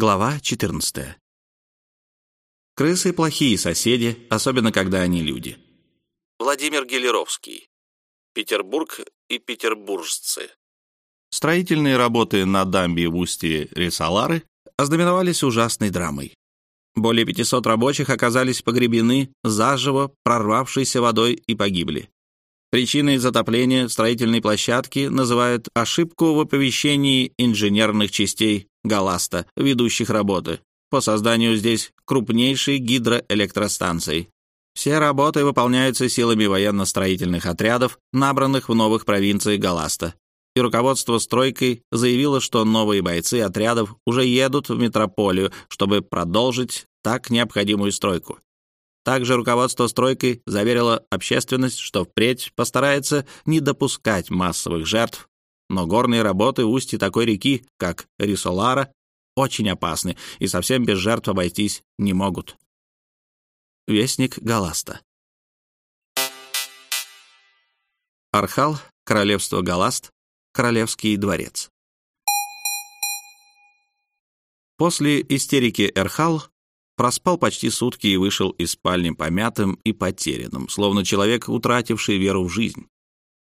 Глава 14. Крысы – плохие соседи, особенно когда они люди. Владимир Гелеровский. Петербург и петербуржцы. Строительные работы на дамбе в устье Ресалары ознаменовались ужасной драмой. Более 500 рабочих оказались погребены заживо прорвавшейся водой и погибли. Причиной затопления строительной площадки называют ошибку в оповещении инженерных частей Галаста, ведущих работы, по созданию здесь крупнейшей гидроэлектростанции. Все работы выполняются силами военно-строительных отрядов, набранных в новых провинциях Галаста. И руководство стройкой заявило, что новые бойцы отрядов уже едут в метрополию, чтобы продолжить так необходимую стройку. Также руководство стройкой заверило общественность, что впредь постарается не допускать массовых жертв, но горные работы устье такой реки, как Рисолара, очень опасны и совсем без жертв обойтись не могут. Вестник Галаста Архал, королевство Галаст, королевский дворец. После истерики Эрхал Проспал почти сутки и вышел из спальни помятым и потерянным, словно человек, утративший веру в жизнь.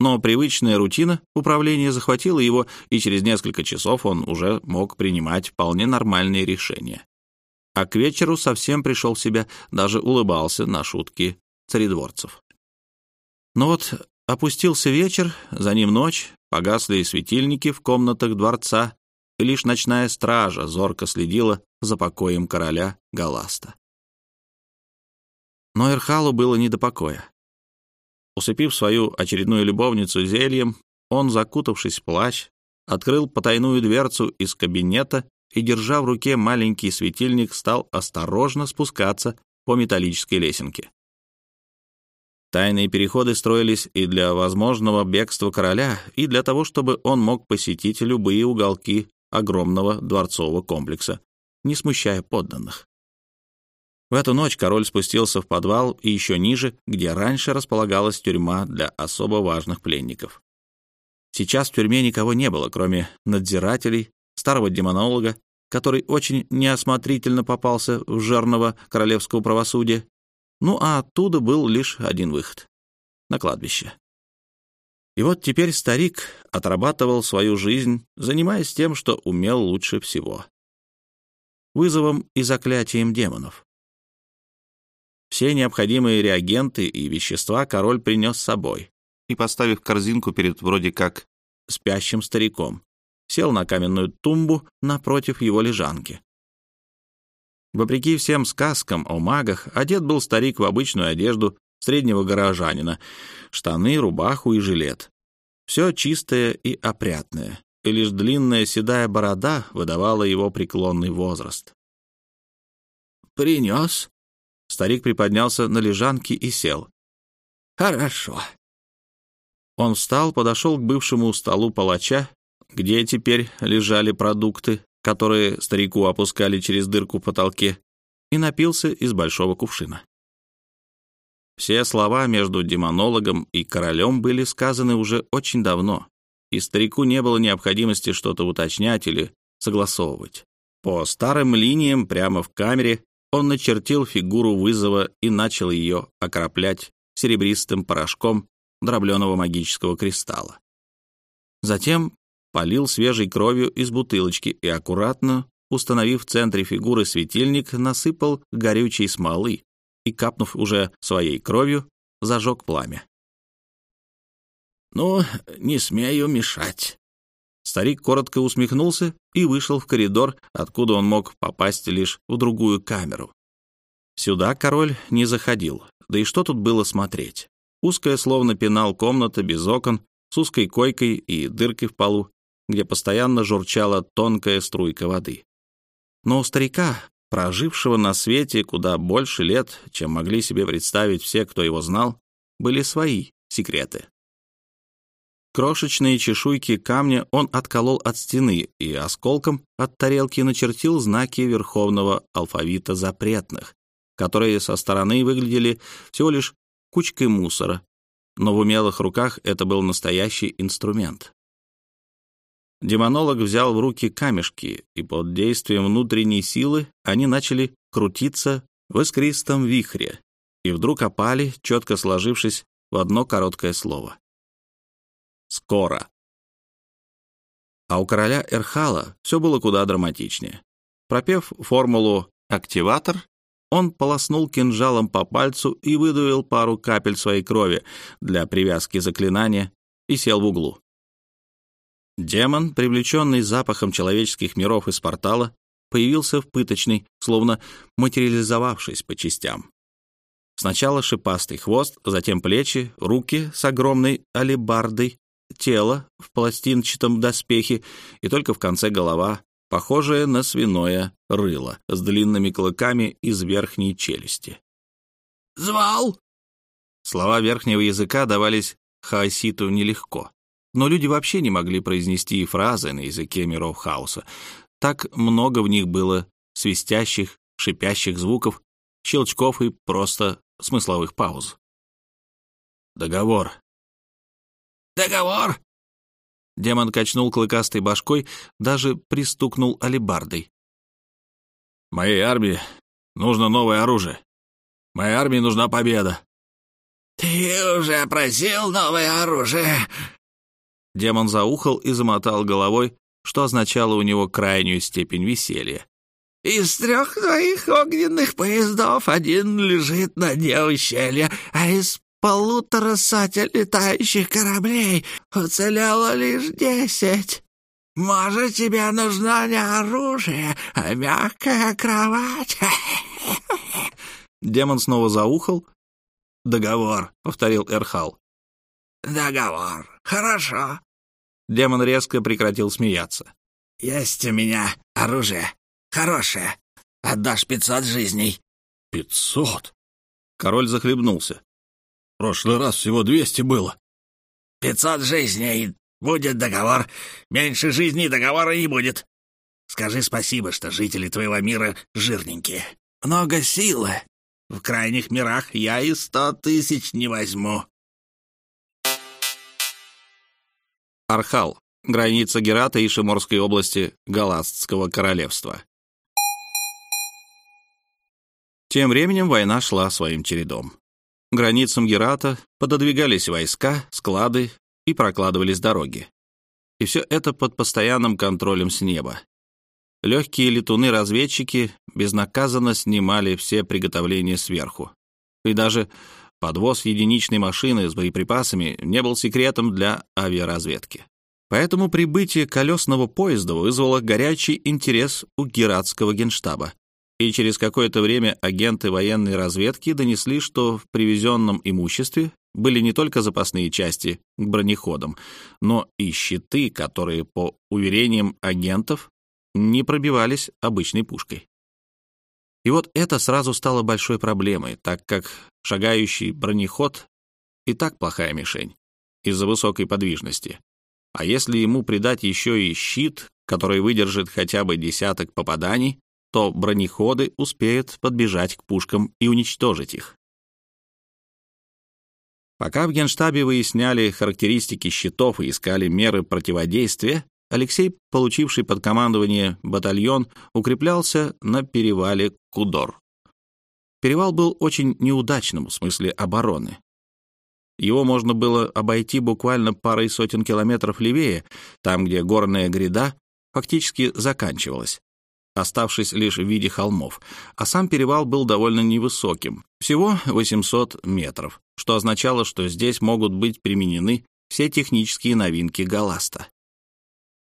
Но привычная рутина управления захватила его, и через несколько часов он уже мог принимать вполне нормальные решения. А к вечеру совсем пришел в себя, даже улыбался на шутки царедворцев. Но вот опустился вечер, за ним ночь, погасли светильники в комнатах дворца, и лишь ночная стража зорко следила за покоем короля Галаста. Но Эрхалу было не до покоя. Усыпив свою очередную любовницу зельем, он, закутавшись в плащ, открыл потайную дверцу из кабинета и, держа в руке маленький светильник, стал осторожно спускаться по металлической лесенке. Тайные переходы строились и для возможного бегства короля, и для того, чтобы он мог посетить любые уголки огромного дворцового комплекса, не смущая подданных. В эту ночь король спустился в подвал и еще ниже, где раньше располагалась тюрьма для особо важных пленников. Сейчас в тюрьме никого не было, кроме надзирателей, старого демонолога, который очень неосмотрительно попался в жерного королевского правосудия, ну а оттуда был лишь один выход — на кладбище. И вот теперь старик отрабатывал свою жизнь, занимаясь тем, что умел лучше всего вызовом и заклятием демонов. Все необходимые реагенты и вещества король принес с собой и, поставив корзинку перед вроде как спящим стариком, сел на каменную тумбу напротив его лежанки. Вопреки всем сказкам о магах, одет был старик в обычную одежду среднего горожанина, штаны, рубаху и жилет. Все чистое и опрятное, и лишь длинная седая борода выдавала его преклонный возраст. «Принес?» Старик приподнялся на лежанке и сел. «Хорошо». Он встал, подошел к бывшему столу палача, где теперь лежали продукты, которые старику опускали через дырку в потолке, и напился из большого кувшина. Все слова между демонологом и королем были сказаны уже очень давно, и старику не было необходимости что-то уточнять или согласовывать. По старым линиям прямо в камере он начертил фигуру вызова и начал ее окроплять серебристым порошком дробленого магического кристалла. Затем полил свежей кровью из бутылочки и аккуратно, установив в центре фигуры светильник, насыпал горючей смолы и, капнув уже своей кровью, зажег пламя. «Ну, не смею мешать». Старик коротко усмехнулся и вышел в коридор, откуда он мог попасть лишь в другую камеру. Сюда король не заходил, да и что тут было смотреть? Узкая, словно пенал, комната без окон, с узкой койкой и дыркой в полу, где постоянно журчала тонкая струйка воды. Но у старика, прожившего на свете куда больше лет, чем могли себе представить все, кто его знал, были свои секреты. Крошечные чешуйки камня он отколол от стены и осколком от тарелки начертил знаки верховного алфавита запретных, которые со стороны выглядели всего лишь кучкой мусора, но в умелых руках это был настоящий инструмент. демонолог взял в руки камешки, и под действием внутренней силы они начали крутиться в искристом вихре, и вдруг опали, четко сложившись в одно короткое слово. «Скоро». А у короля Эрхала все было куда драматичнее. Пропев формулу «активатор», он полоснул кинжалом по пальцу и выдавил пару капель своей крови для привязки заклинания и сел в углу. Демон, привлеченный запахом человеческих миров из портала, появился в пыточной, словно материализовавшись по частям. Сначала шипастый хвост, затем плечи, руки с огромной алебардой, тело в пластинчатом доспехе и только в конце голова, похожая на свиное рыло с длинными клыками из верхней челюсти. «Звал?» Слова верхнего языка давались хаоситу нелегко, но люди вообще не могли произнести фразы на языке миров хаоса. Так много в них было свистящих, шипящих звуков, щелчков и просто смысловых пауз. «Договор». «Договор?» Демон качнул клыкастой башкой, даже пристукнул алебардой. «Моей армии нужно новое оружие. Моей армии нужна победа». «Ты уже просил новое оружие?» Демон заухал и замотал головой, что означало у него крайнюю степень веселья. «Из трех твоих огненных поездов один лежит на дне ущелья, а из полутора сотен летающих кораблей уцелело лишь десять. Может, тебе нужно не оружие, а мягкая кровать?» Демон снова заухал. «Договор», — повторил Эрхал. «Договор. Хорошо». Демон резко прекратил смеяться. «Есть у меня оружие. Хорошее. Отдашь пятьсот жизней». «Пятьсот?» Король захлебнулся. «В прошлый раз всего двести было». «Пятьсот жизней. Будет договор. Меньше жизней договора не будет. Скажи спасибо, что жители твоего мира жирненькие. Много силы. В крайних мирах я и сто тысяч не возьму». Архал, граница Герата и Шиморской области Галастского королевства. Тем временем война шла своим чередом. Границам Герата пододвигались войска, склады и прокладывались дороги. И все это под постоянным контролем с неба. Легкие летуны-разведчики безнаказанно снимали все приготовления сверху. И даже Подвоз единичной машины с боеприпасами не был секретом для авиаразведки. Поэтому прибытие колесного поезда вызвало горячий интерес у гератского генштаба. И через какое-то время агенты военной разведки донесли, что в привезенном имуществе были не только запасные части к бронеходам, но и щиты, которые, по уверениям агентов, не пробивались обычной пушкой. И вот это сразу стало большой проблемой, так как шагающий бронеход и так плохая мишень из-за высокой подвижности. А если ему придать еще и щит, который выдержит хотя бы десяток попаданий, то бронеходы успеют подбежать к пушкам и уничтожить их. Пока в Генштабе выясняли характеристики щитов и искали меры противодействия, Алексей, получивший под командование батальон, укреплялся на перевале Кудор. Перевал был очень неудачным в смысле обороны. Его можно было обойти буквально парой сотен километров левее, там, где горная гряда фактически заканчивалась, оставшись лишь в виде холмов, а сам перевал был довольно невысоким, всего 800 метров, что означало, что здесь могут быть применены все технические новинки Галаста.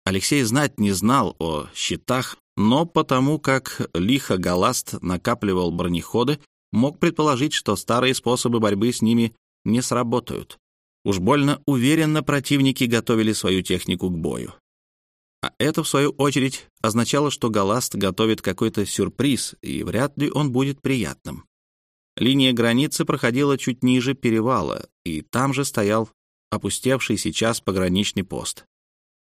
Алексей знать не знал о щитах, но потому как лихо Галаст накапливал бронеходы, мог предположить, что старые способы борьбы с ними не сработают. Уж больно уверенно противники готовили свою технику к бою. А это, в свою очередь, означало, что Галаст готовит какой-то сюрприз, и вряд ли он будет приятным. Линия границы проходила чуть ниже перевала, и там же стоял опустевший сейчас пограничный пост.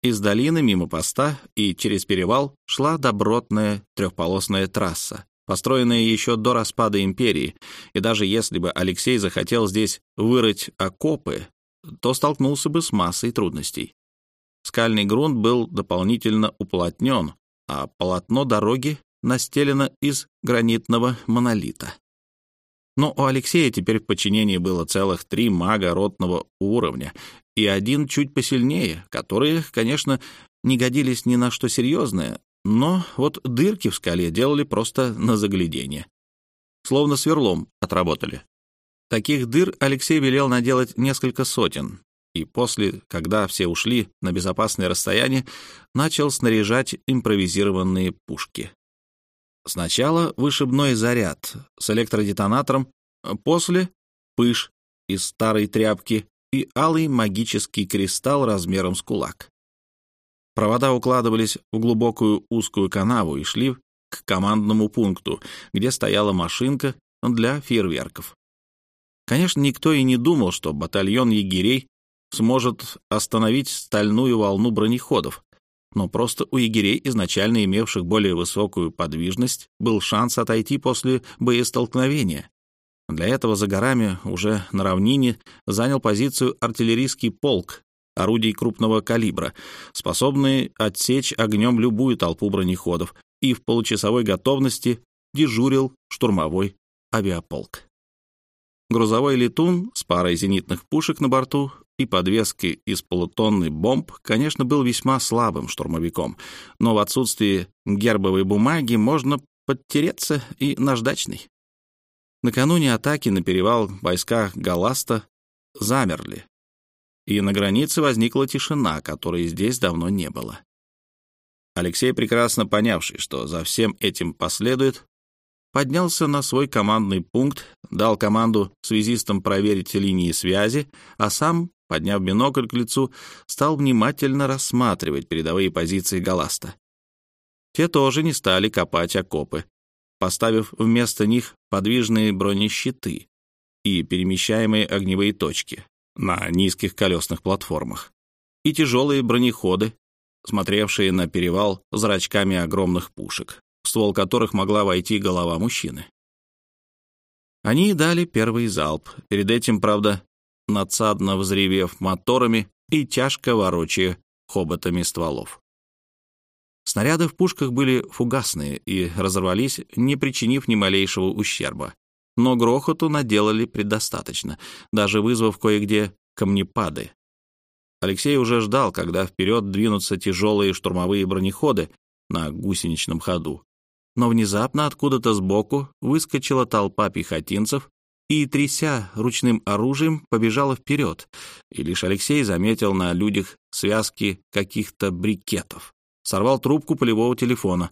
Из долины мимо поста и через перевал шла добротная трехполосная трасса, построенная еще до распада империи, и даже если бы Алексей захотел здесь вырыть окопы, то столкнулся бы с массой трудностей. Скальный грунт был дополнительно уплотнен, а полотно дороги настелено из гранитного монолита. Но у Алексея теперь в подчинении было целых три мага ротного уровня и один чуть посильнее, которые, конечно, не годились ни на что серьезное, но вот дырки в скале делали просто на заглядение. Словно сверлом отработали. Таких дыр Алексей велел наделать несколько сотен, и после, когда все ушли на безопасное расстояние, начал снаряжать импровизированные пушки. Сначала вышибной заряд с электродетонатором, после — пыш из старой тряпки и алый магический кристалл размером с кулак. Провода укладывались в глубокую узкую канаву и шли к командному пункту, где стояла машинка для фейерверков. Конечно, никто и не думал, что батальон егерей сможет остановить стальную волну бронеходов, но просто у егерей, изначально имевших более высокую подвижность, был шанс отойти после боестолкновения. Для этого за горами, уже на равнине, занял позицию артиллерийский полк орудий крупного калибра, способный отсечь огнем любую толпу бронеходов, и в получасовой готовности дежурил штурмовой авиаполк. Грузовой летун с парой зенитных пушек на борту и подвески из полутонны бомб, конечно, был весьма слабым штурмовиком, но в отсутствии гербовой бумаги можно подтереться и наждачный. Накануне атаки на перевал войска Галаста замерли, и на границе возникла тишина, которой здесь давно не было. Алексей, прекрасно понявший, что за всем этим последует, поднялся на свой командный пункт, дал команду связистам проверить линии связи, а сам подняв бинокль к лицу, стал внимательно рассматривать передовые позиции Галаста. Те тоже не стали копать окопы, поставив вместо них подвижные бронещиты и перемещаемые огневые точки на низких колесных платформах, и тяжелые бронеходы, смотревшие на перевал зрачками огромных пушек, в ствол которых могла войти голова мужчины. Они дали первый залп, перед этим, правда, надсадно взревев моторами и тяжко ворочая хоботами стволов. Снаряды в пушках были фугасные и разорвались, не причинив ни малейшего ущерба. Но грохоту наделали предостаточно, даже вызвав кое-где камнепады. Алексей уже ждал, когда вперед двинутся тяжелые штурмовые бронеходы на гусеничном ходу. Но внезапно откуда-то сбоку выскочила толпа пехотинцев и, тряся ручным оружием, побежала вперед, и лишь Алексей заметил на людях связки каких-то брикетов. Сорвал трубку полевого телефона.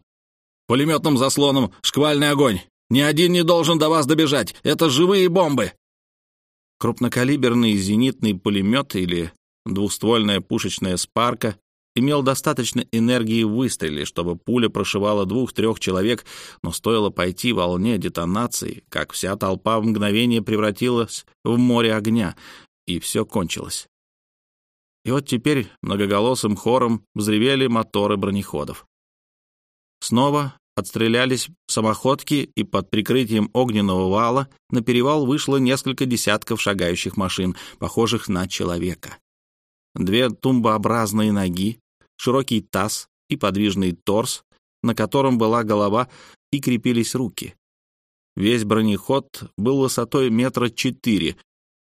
«Пулеметным заслоном шквальный огонь! Ни один не должен до вас добежать! Это живые бомбы!» Крупнокалиберный зенитный пулемет или двухствольная пушечная спарка имел достаточно энергии в выстреле, чтобы пуля прошивала двух-трех человек, но стоило пойти волне детонации, как вся толпа в мгновение превратилась в море огня, и все кончилось. И вот теперь многоголосым хором взревели моторы бронеходов. Снова отстрелялись самоходки, и под прикрытием огненного вала на перевал вышло несколько десятков шагающих машин, похожих на человека две тумбообразные ноги, широкий таз и подвижный торс, на котором была голова и крепились руки. Весь бронеход был высотой метра четыре,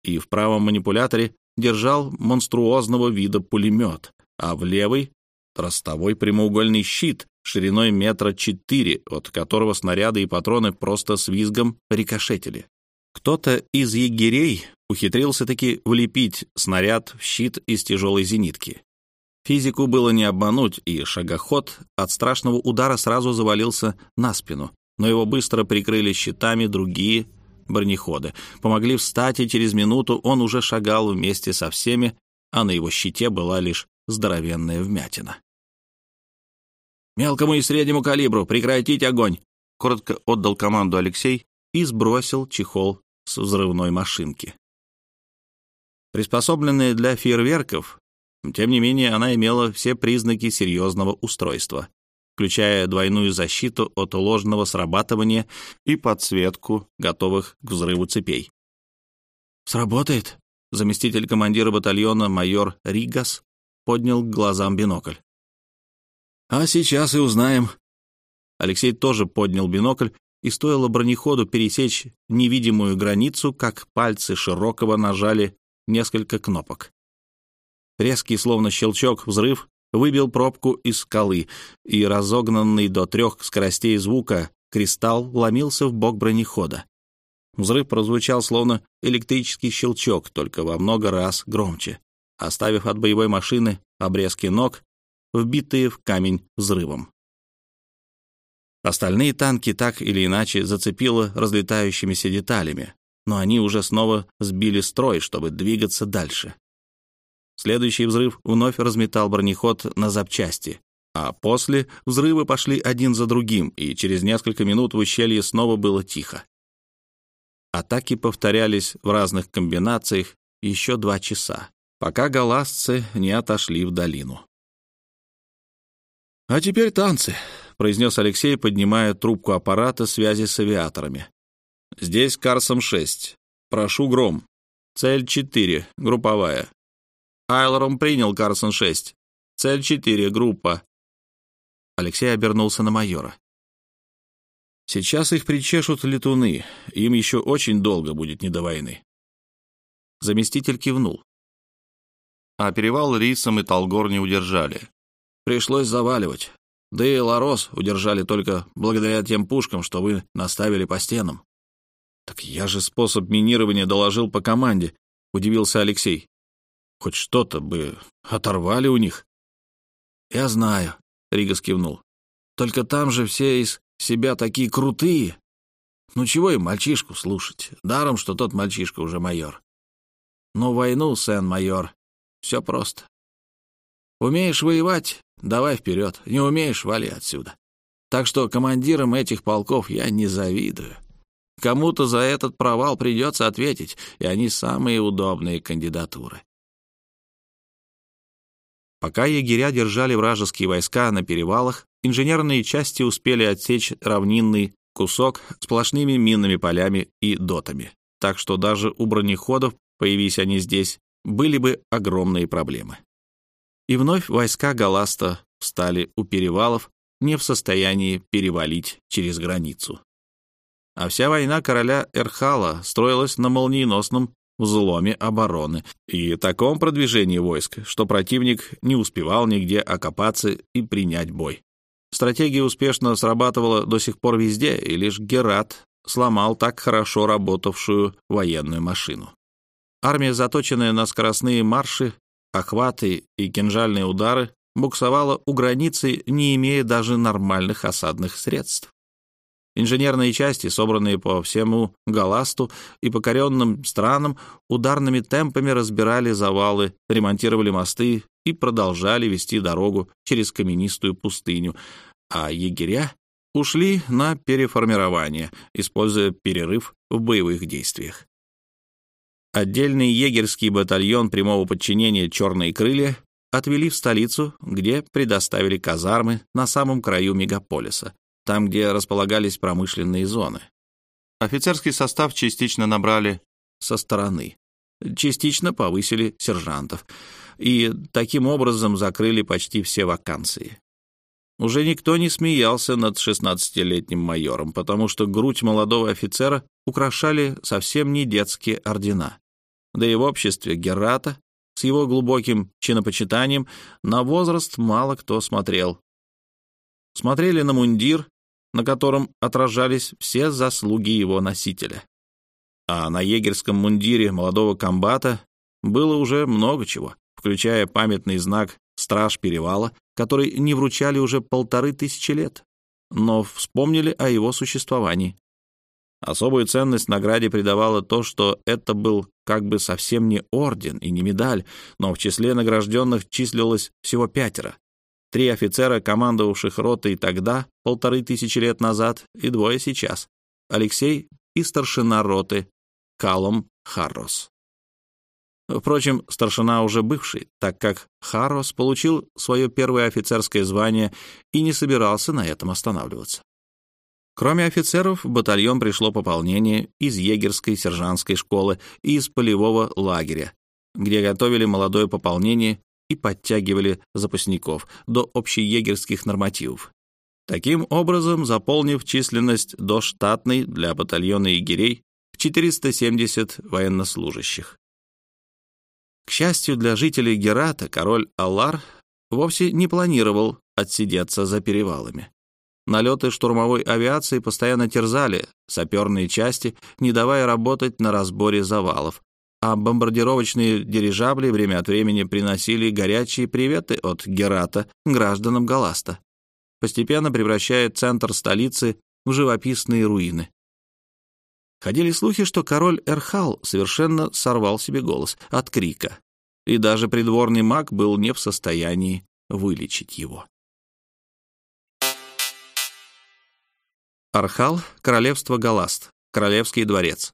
и в правом манипуляторе держал монструозного вида пулемет, а в левый — ростовой прямоугольный щит шириной метра четыре, от которого снаряды и патроны просто с визгом рикошетили. Кто-то из егерей ухитрился таки влепить снаряд в щит из тяжелой зенитки. Физику было не обмануть, и шагоход от страшного удара сразу завалился на спину, но его быстро прикрыли щитами другие бронеходы, помогли встать, и через минуту он уже шагал вместе со всеми, а на его щите была лишь здоровенная вмятина. «Мелкому и среднему калибру прекратить огонь!» — коротко отдал команду Алексей и сбросил чехол с взрывной машинки. Приспособленная для фейерверков, тем не менее она имела все признаки серьезного устройства, включая двойную защиту от ложного срабатывания и подсветку готовых к взрыву цепей. «Сработает?» Заместитель командира батальона майор Ригас поднял к глазам бинокль. «А сейчас и узнаем». Алексей тоже поднял бинокль, и стоило бронеходу пересечь невидимую границу, как пальцы Широкого нажали несколько кнопок. Резкий, словно щелчок, взрыв выбил пробку из скалы, и разогнанный до трех скоростей звука кристалл ломился в бок бронехода. Взрыв прозвучал словно электрический щелчок, только во много раз громче, оставив от боевой машины обрезки ног, вбитые в камень взрывом. Остальные танки так или иначе зацепило разлетающимися деталями, но они уже снова сбили строй, чтобы двигаться дальше. Следующий взрыв вновь разметал бронеход на запчасти, а после взрывы пошли один за другим, и через несколько минут в ущелье снова было тихо. Атаки повторялись в разных комбинациях еще два часа, пока галасцы не отошли в долину. «А теперь танцы», — произнес Алексей, поднимая трубку аппарата связи с авиаторами. «Здесь Карсом-6. Прошу гром. Цель 4, групповая. Айлором принял Карсон-6. Цель 4, группа». Алексей обернулся на майора. Сейчас их причешут летуны, им еще очень долго будет не до войны. Заместитель кивнул. А перевал рисом и Толгор не удержали. Пришлось заваливать. Да и Ларос удержали только благодаря тем пушкам, что вы наставили по стенам. «Так я же способ минирования доложил по команде», — удивился Алексей. «Хоть что-то бы оторвали у них». «Я знаю», — Рига кивнул. «Только там же все из себя такие крутые. Ну чего им мальчишку слушать? Даром, что тот мальчишка уже майор. Но войну, Сен-майор, все просто. Умеешь воевать — давай вперед, не умеешь — вали отсюда. Так что командирам этих полков я не завидую. Кому-то за этот провал придется ответить, и они самые удобные кандидатуры. Пока егеря держали вражеские войска на перевалах, инженерные части успели отсечь равнинный кусок сплошными минными полями и дотами. Так что даже у бронеходов, появись они здесь, были бы огромные проблемы. И вновь войска Галаста встали у перевалов, не в состоянии перевалить через границу. А вся война короля Эрхала строилась на молниеносном взломе обороны и таком продвижении войск, что противник не успевал нигде окопаться и принять бой. Стратегия успешно срабатывала до сих пор везде, и лишь Герат сломал так хорошо работавшую военную машину. Армия, заточенная на скоростные марши, охваты и кинжальные удары, буксовала у границы, не имея даже нормальных осадных средств. Инженерные части, собранные по всему Галасту и покоренным странам, ударными темпами разбирали завалы, ремонтировали мосты и продолжали вести дорогу через каменистую пустыню, а егеря ушли на переформирование, используя перерыв в боевых действиях. Отдельный егерский батальон прямого подчинения «Черные крылья» отвели в столицу, где предоставили казармы на самом краю мегаполиса, там, где располагались промышленные зоны. Офицерский состав частично набрали со стороны, частично повысили сержантов и таким образом закрыли почти все вакансии. Уже никто не смеялся над 16-летним майором, потому что грудь молодого офицера украшали совсем не детские ордена. Да и в обществе Герата с его глубоким чинопочитанием на возраст мало кто смотрел. Смотрели на мундир, на котором отражались все заслуги его носителя. А на егерском мундире молодого комбата было уже много чего, включая памятный знак «Страж перевала», который не вручали уже полторы тысячи лет, но вспомнили о его существовании. Особую ценность награде придавало то, что это был как бы совсем не орден и не медаль, но в числе награжденных числилось всего пятеро, Три офицера, командовавших ротой тогда, полторы тысячи лет назад, и двое сейчас. Алексей и старшина роты Калом Харрос. Впрочем, старшина уже бывший, так как Харрос получил свое первое офицерское звание и не собирался на этом останавливаться. Кроме офицеров, в батальон пришло пополнение из егерской сержантской школы и из полевого лагеря, где готовили молодое пополнение и подтягивали запасников до общеегерских нормативов. Таким образом, заполнив численность до штатной для батальона егерей в 470 военнослужащих. К счастью для жителей Герата, король Аллар вовсе не планировал отсидеться за перевалами. Налеты штурмовой авиации постоянно терзали саперные части, не давая работать на разборе завалов, а бомбардировочные дирижабли время от времени приносили горячие приветы от Герата гражданам Галаста, постепенно превращая центр столицы в живописные руины. Ходили слухи, что король Эрхал совершенно сорвал себе голос от крика, и даже придворный маг был не в состоянии вылечить его. Архал, королевство Галаст, королевский дворец.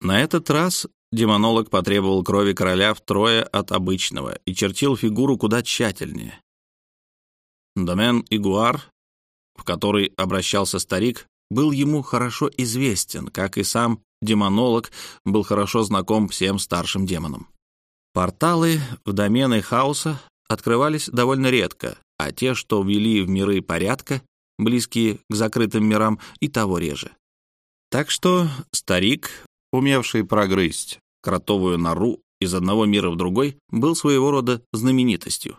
На этот раз демонолог потребовал крови короля втрое от обычного и чертил фигуру куда тщательнее. Домен Игуар, в который обращался старик, был ему хорошо известен, как и сам демонолог был хорошо знаком всем старшим демонам. Порталы в домены хаоса открывались довольно редко, а те, что ввели в миры порядка, близкие к закрытым мирам, и того реже. Так что старик, умевший прогрызть кротовую нору из одного мира в другой, был своего рода знаменитостью.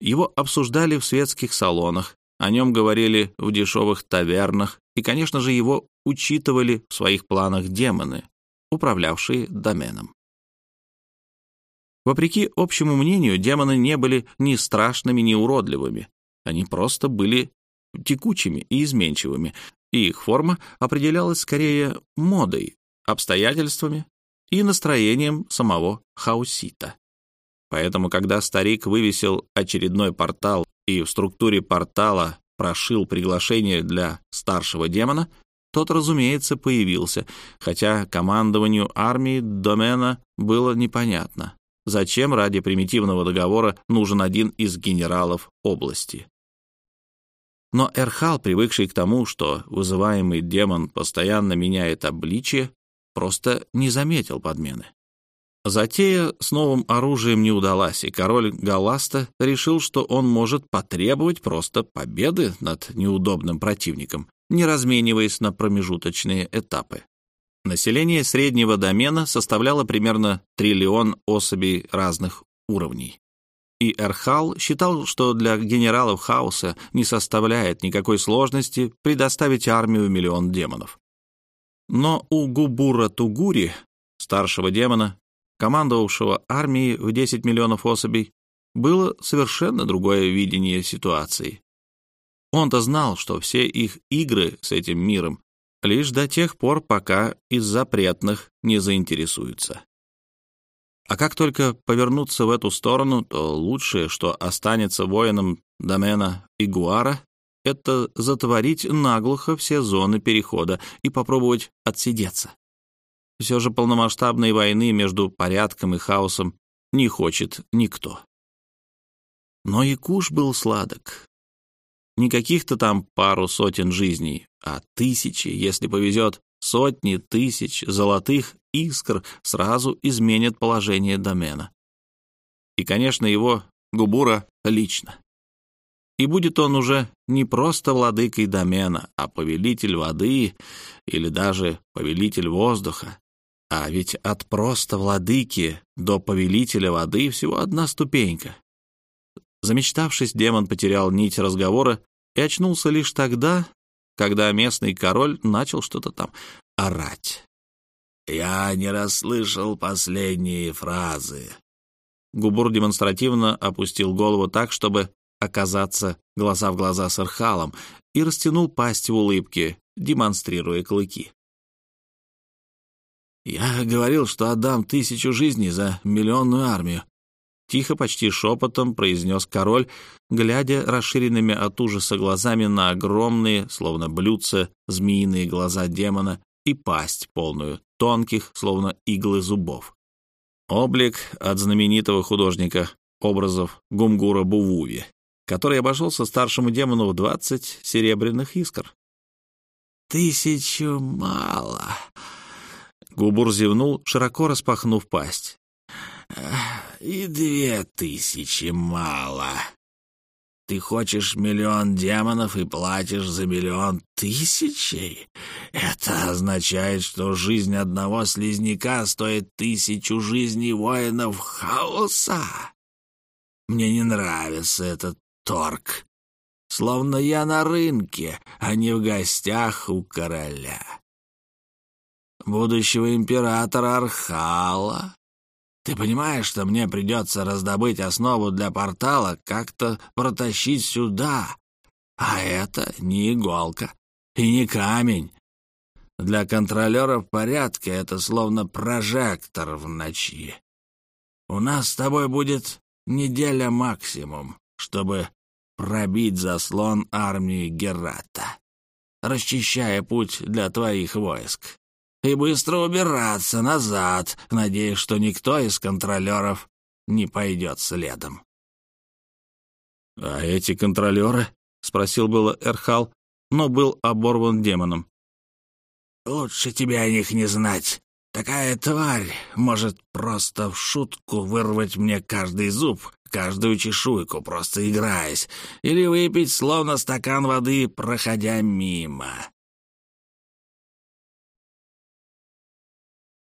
Его обсуждали в светских салонах, о нем говорили в дешевых тавернах, и, конечно же, его учитывали в своих планах демоны, управлявшие доменом. Вопреки общему мнению, демоны не были ни страшными, ни уродливыми. Они просто были текучими и изменчивыми, и их форма определялась скорее модой, обстоятельствами и настроением самого хаусита. Поэтому, когда старик вывесил очередной портал и в структуре портала прошил приглашение для старшего демона, тот, разумеется, появился, хотя командованию армии домена было непонятно, зачем ради примитивного договора нужен один из генералов области. Но Эрхал, привыкший к тому, что вызываемый демон постоянно меняет обличие, просто не заметил подмены. Затея с новым оружием не удалась, и король Галаста решил, что он может потребовать просто победы над неудобным противником, не размениваясь на промежуточные этапы. Население среднего домена составляло примерно триллион особей разных уровней. И Эрхал считал, что для генералов хаоса не составляет никакой сложности предоставить армию миллион демонов. Но у Губура Тугури, старшего демона, командовавшего армией в 10 миллионов особей, было совершенно другое видение ситуации. Он-то знал, что все их игры с этим миром лишь до тех пор, пока из запретных не заинтересуются. А как только повернуться в эту сторону, то лучшее, что останется воинам домена Игуара, это затворить наглухо все зоны перехода и попробовать отсидеться. Все же полномасштабной войны между порядком и хаосом не хочет никто. Но и куш был сладок. Не каких-то там пару сотен жизней, а тысячи, если повезет, сотни тысяч золотых искр сразу изменят положение домена. И, конечно, его Губура лично. И будет он уже не просто владыкой домена, а повелитель воды или даже повелитель воздуха. А ведь от просто владыки до повелителя воды всего одна ступенька. Замечтавшись, демон потерял нить разговора и очнулся лишь тогда, когда местный король начал что-то там орать. «Я не расслышал последние фразы». Губур демонстративно опустил голову так, чтобы оказаться глаза в глаза с Архалом, и растянул пасть в улыбке, демонстрируя клыки. «Я говорил, что отдам тысячу жизней за миллионную армию. Тихо, почти шепотом произнес король, глядя расширенными от ужаса глазами на огромные, словно блюдца, змеиные глаза демона и пасть полную, тонких, словно иглы зубов. Облик от знаменитого художника образов Гумгура Бувуви, который обошелся старшему демону в двадцать серебряных искр. «Тысячу мало!» Губур зевнул, широко распахнув пасть. и две тысячи мало. Ты хочешь миллион демонов и платишь за миллион тысячей? Это означает, что жизнь одного слизняка стоит тысячу жизней воинов хаоса. Мне не нравится этот торг. Словно я на рынке, а не в гостях у короля. Будущего императора Архала ты понимаешь, что мне придется раздобыть основу для портала, как-то протащить сюда. А это не иголка и не камень. Для контролера в порядке это словно прожектор в ночи. У нас с тобой будет неделя максимум, чтобы пробить заслон армии Герата, расчищая путь для твоих войск и быстро убираться назад, надеясь, что никто из контролеров не пойдет следом. «А эти контролеры?» — спросил было Эрхал, но был оборван демоном. «Лучше тебе о них не знать. Такая тварь может просто в шутку вырвать мне каждый зуб, каждую чешуйку, просто играясь, или выпить словно стакан воды, проходя мимо.